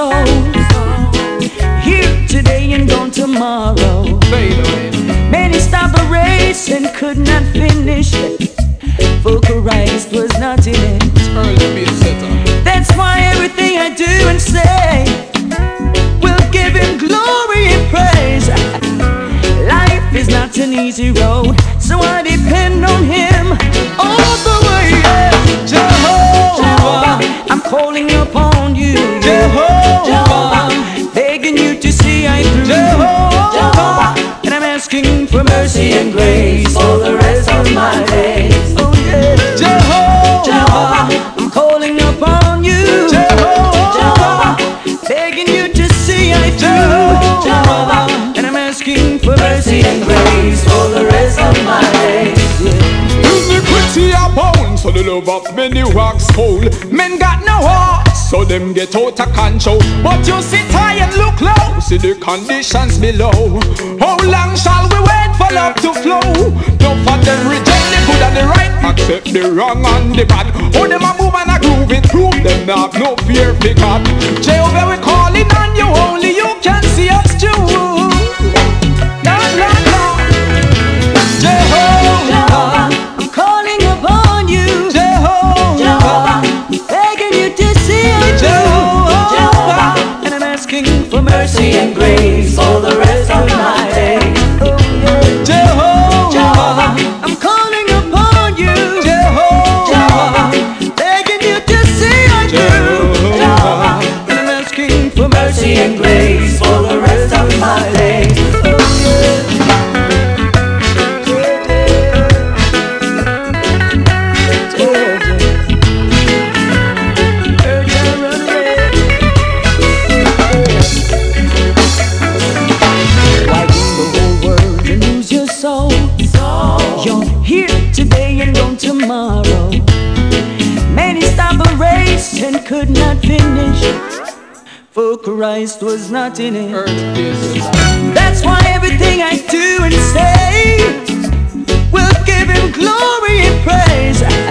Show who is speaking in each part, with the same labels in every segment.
Speaker 1: Here today and gone tomorrow. Many stopped the race and could not finish it. For Christ was not in it. That's why everything I do and say will give Him glory and praise. Life is not an easy road, and grace
Speaker 2: so the love of many wax cold. Men got no heart, so them get out of control. But you sit high and look low, see the conditions below. How long shall we wait for love to flow? No for them reject the good and the right, accept the wrong and the bad. Oh, them a move and a groove it, prove them have no fear for God. Jehovah, we calling on
Speaker 1: for mercy and grace for the rest of my days. Jehovah, Jehovah, I'm calling upon you.
Speaker 2: Jehovah,
Speaker 1: Jehovah, begging you to see I do. Jehovah. Jehovah, and I'm asking for mercy and grace tomorrow. Many stopped the race and could not finish. For Christ was not in it. That's why everything I do and say will give Him glory and praise.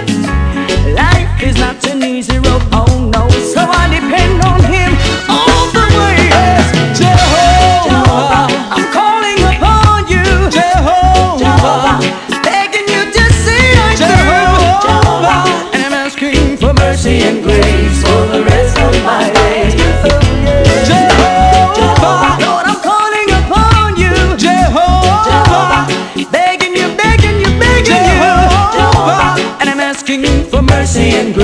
Speaker 1: mercy and grace for the rest of my days. Jehovah, Lord, I'm calling upon you, Jehovah, begging you, begging you, begging you, Jehovah, and I'm asking for mercy and grace.